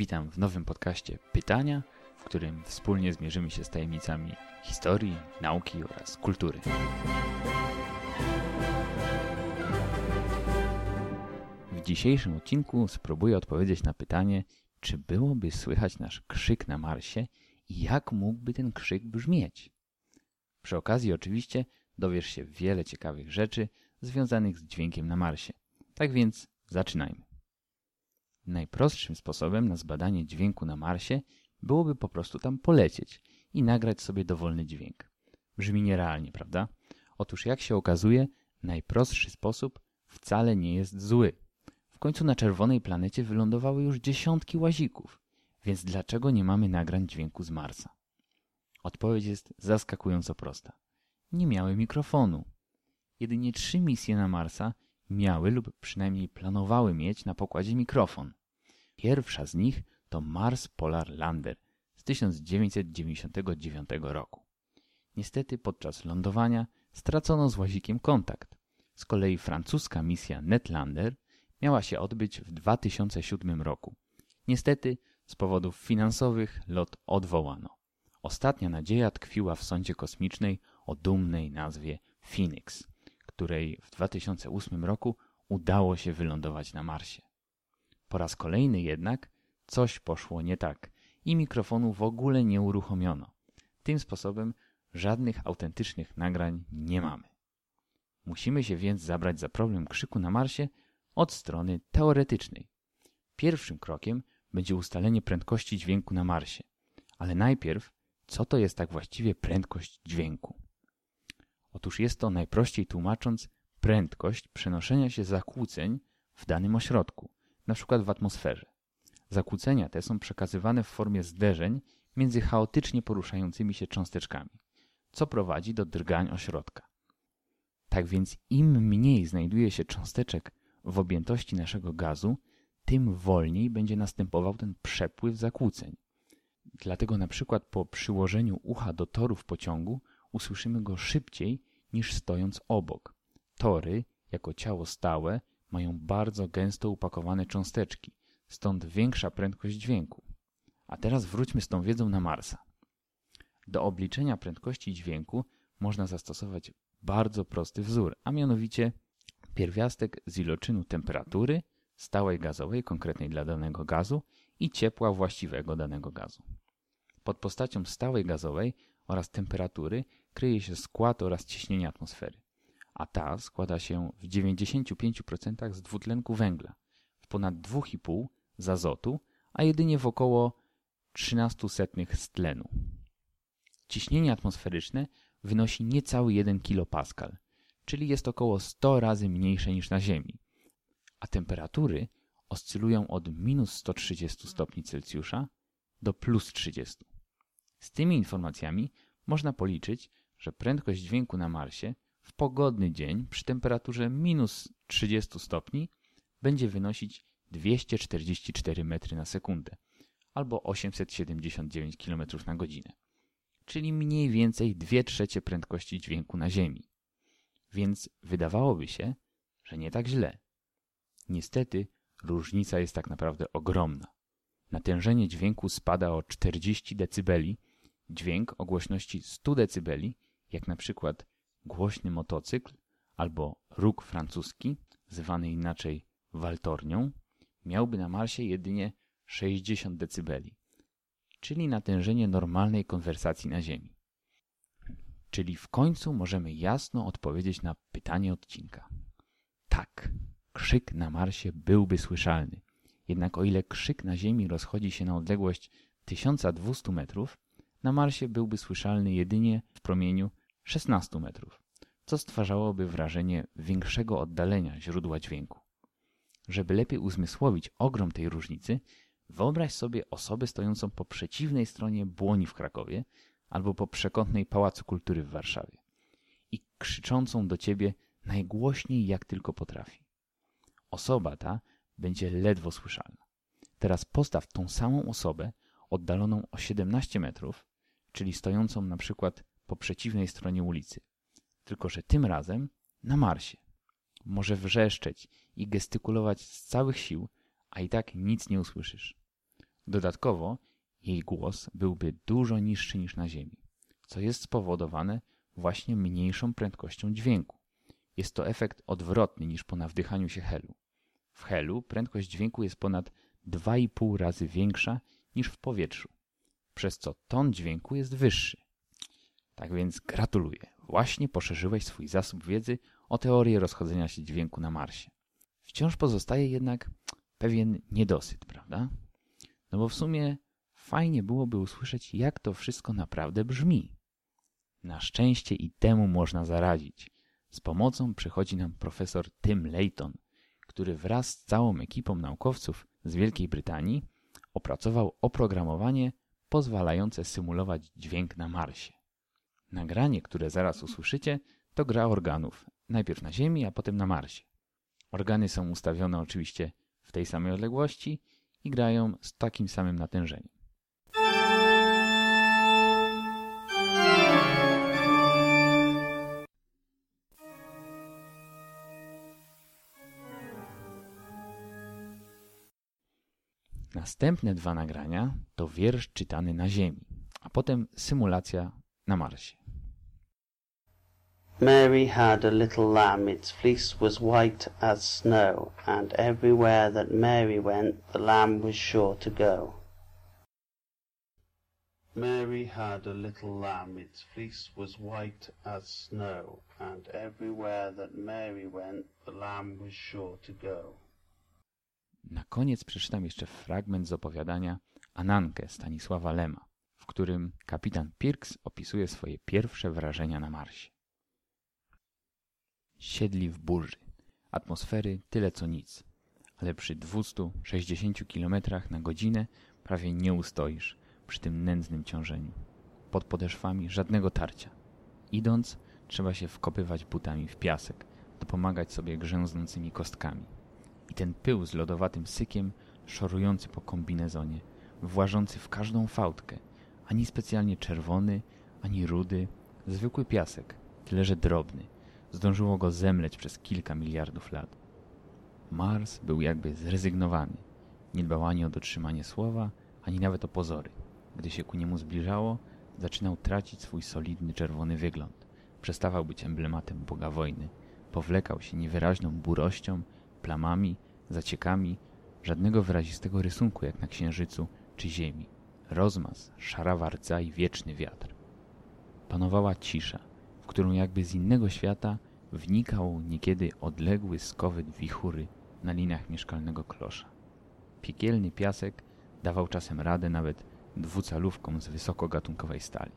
Witam w nowym podcaście Pytania, w którym wspólnie zmierzymy się z tajemnicami historii, nauki oraz kultury. W dzisiejszym odcinku spróbuję odpowiedzieć na pytanie, czy byłoby słychać nasz krzyk na Marsie i jak mógłby ten krzyk brzmieć. Przy okazji oczywiście dowiesz się wiele ciekawych rzeczy związanych z dźwiękiem na Marsie. Tak więc zaczynajmy. Najprostszym sposobem na zbadanie dźwięku na Marsie byłoby po prostu tam polecieć i nagrać sobie dowolny dźwięk. Brzmi nierealnie, prawda? Otóż jak się okazuje, najprostszy sposób wcale nie jest zły. W końcu na czerwonej planecie wylądowały już dziesiątki łazików, więc dlaczego nie mamy nagrań dźwięku z Marsa? Odpowiedź jest zaskakująco prosta. Nie miały mikrofonu. Jedynie trzy misje na Marsa miały lub przynajmniej planowały mieć na pokładzie mikrofon. Pierwsza z nich to Mars Polar Lander z 1999 roku. Niestety podczas lądowania stracono z łazikiem kontakt. Z kolei francuska misja Netlander miała się odbyć w 2007 roku. Niestety z powodów finansowych lot odwołano. Ostatnia nadzieja tkwiła w sądzie kosmicznej o dumnej nazwie Phoenix, której w 2008 roku udało się wylądować na Marsie. Po raz kolejny jednak coś poszło nie tak i mikrofonu w ogóle nie uruchomiono. Tym sposobem żadnych autentycznych nagrań nie mamy. Musimy się więc zabrać za problem krzyku na Marsie od strony teoretycznej. Pierwszym krokiem będzie ustalenie prędkości dźwięku na Marsie. Ale najpierw, co to jest tak właściwie prędkość dźwięku? Otóż jest to najprościej tłumacząc prędkość przenoszenia się zakłóceń w danym ośrodku, np. w atmosferze. Zakłócenia te są przekazywane w formie zderzeń między chaotycznie poruszającymi się cząsteczkami, co prowadzi do drgań ośrodka. Tak więc im mniej znajduje się cząsteczek w objętości naszego gazu, tym wolniej będzie następował ten przepływ zakłóceń. Dlatego na przykład po przyłożeniu ucha do torów pociągu usłyszymy go szybciej niż stojąc obok. Tory, jako ciało stałe, mają bardzo gęsto upakowane cząsteczki, stąd większa prędkość dźwięku. A teraz wróćmy z tą wiedzą na Marsa. Do obliczenia prędkości dźwięku można zastosować bardzo prosty wzór, a mianowicie pierwiastek z iloczynu temperatury stałej gazowej, konkretnej dla danego gazu i ciepła właściwego danego gazu. Pod postacią stałej gazowej oraz temperatury kryje się skład oraz ciśnienie atmosfery, a ta składa się w 95% z dwutlenku węgla, w ponad 2,5 z azotu, a jedynie w około 0,13 z tlenu. Ciśnienie atmosferyczne wynosi niecały 1 kPa, czyli jest około 100 razy mniejsze niż na Ziemi, a temperatury oscylują od minus 130 stopni Celsjusza do plus 30. Z tymi informacjami można policzyć, że prędkość dźwięku na Marsie w pogodny dzień przy temperaturze minus 30 stopni będzie wynosić 244 metry na sekundę albo 879 km na godzinę, czyli mniej więcej 2 trzecie prędkości dźwięku na Ziemi. Więc wydawałoby się, że nie tak źle. Niestety różnica jest tak naprawdę ogromna. Natężenie dźwięku spada o 40 dB, dźwięk o głośności 100 dB, jak na przykład głośny motocykl albo róg francuski, zwany inaczej waltornią, miałby na Marsie jedynie 60 dB, czyli natężenie normalnej konwersacji na Ziemi. Czyli w końcu możemy jasno odpowiedzieć na pytanie odcinka. Tak, krzyk na Marsie byłby słyszalny. Jednak o ile krzyk na Ziemi rozchodzi się na odległość 1200 metrów, na Marsie byłby słyszalny jedynie w promieniu 16 metrów, co stwarzałoby wrażenie większego oddalenia źródła dźwięku. Żeby lepiej uzmysłowić ogrom tej różnicy, wyobraź sobie osobę stojącą po przeciwnej stronie błoni w Krakowie albo po przekątnej Pałacu Kultury w Warszawie i krzyczącą do ciebie najgłośniej jak tylko potrafi. Osoba ta będzie ledwo słyszalna. Teraz postaw tą samą osobę oddaloną o 17 metrów, czyli stojącą na przykład po przeciwnej stronie ulicy. Tylko, że tym razem na Marsie. Może wrzeszczeć i gestykulować z całych sił, a i tak nic nie usłyszysz. Dodatkowo jej głos byłby dużo niższy niż na Ziemi, co jest spowodowane właśnie mniejszą prędkością dźwięku. Jest to efekt odwrotny niż po nawdychaniu się helu. W helu prędkość dźwięku jest ponad 2,5 razy większa niż w powietrzu, przez co ton dźwięku jest wyższy. Tak więc gratuluję. Właśnie poszerzyłeś swój zasób wiedzy o teorię rozchodzenia się dźwięku na Marsie. Wciąż pozostaje jednak pewien niedosyt, prawda? No bo w sumie fajnie byłoby usłyszeć, jak to wszystko naprawdę brzmi. Na szczęście i temu można zaradzić. Z pomocą przychodzi nam profesor Tim Layton, który wraz z całą ekipą naukowców z Wielkiej Brytanii opracował oprogramowanie pozwalające symulować dźwięk na Marsie. Nagranie, które zaraz usłyszycie, to gra organów, najpierw na Ziemi, a potem na Marsie. Organy są ustawione oczywiście w tej samej odległości i grają z takim samym natężeniem. Następne dwa nagrania to wiersz czytany na Ziemi, a potem symulacja na Marsie. Mary had a little lamb, its fleece was white as snow, and everywhere that Mary went, the lamb was sure to go. Mary had a little lamb, its fleece was white as snow, and everywhere that Mary went, the lamb was sure to go. Na koniec przeczytam jeszcze fragment z opowiadania Anankę Stanisława Lema, w którym kapitan Pirks opisuje swoje pierwsze wrażenia na Marsie. Siedli w burzy. Atmosfery tyle co nic, ale przy 260 km na godzinę prawie nie ustoisz przy tym nędznym ciążeniu. Pod podeszwami żadnego tarcia. Idąc, trzeba się wkopywać butami w piasek, dopomagać sobie grzęznącymi kostkami. I ten pył z lodowatym sykiem, szorujący po kombinezonie, włażący w każdą fałdkę, ani specjalnie czerwony, ani rudy, zwykły piasek, tyle że drobny, zdążyło go zemleć przez kilka miliardów lat. Mars był jakby zrezygnowany. Nie dbał ani o dotrzymanie słowa, ani nawet o pozory. Gdy się ku niemu zbliżało, zaczynał tracić swój solidny czerwony wygląd. Przestawał być emblematem Boga wojny. Powlekał się niewyraźną burością, plamami, zaciekami, żadnego wyrazistego rysunku jak na księżycu czy ziemi. Rozmaz, szara rdza i wieczny wiatr. Panowała cisza, w którą jakby z innego świata wnikał niekiedy odległy skowyt wichury na liniach mieszkalnego klosza. Piekielny piasek dawał czasem radę nawet dwucalówkom z wysokogatunkowej stali.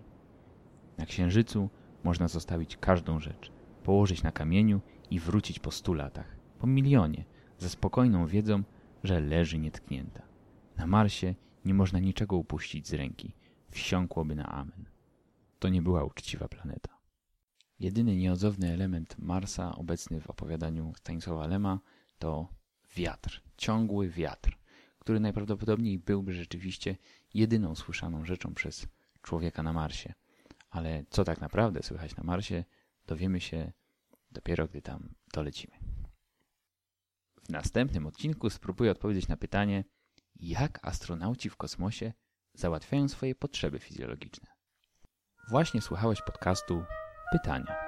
Na księżycu można zostawić każdą rzecz, położyć na kamieniu i wrócić po stu latach, po milionie, ze spokojną wiedzą, że leży nietknięta. Na Marsie nie można niczego upuścić z ręki, wsiąkłoby na amen. To nie była uczciwa planeta. Jedyny nieodzowny element Marsa obecny w opowiadaniu Stanisława Lema to wiatr, ciągły wiatr, który najprawdopodobniej byłby rzeczywiście jedyną słyszaną rzeczą przez człowieka na Marsie. Ale co tak naprawdę słychać na Marsie, dowiemy się dopiero, gdy tam dolecimy. W następnym odcinku spróbuję odpowiedzieć na pytanie, jak astronauci w kosmosie załatwiają swoje potrzeby fizjologiczne. Właśnie słuchałeś podcastu Pytania.